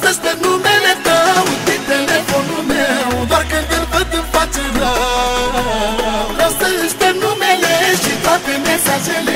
Astăzi pe numele tău Uite telefonul meu Doar când îl văd îmi face rău Vreau să-ți numele Și toate mesajele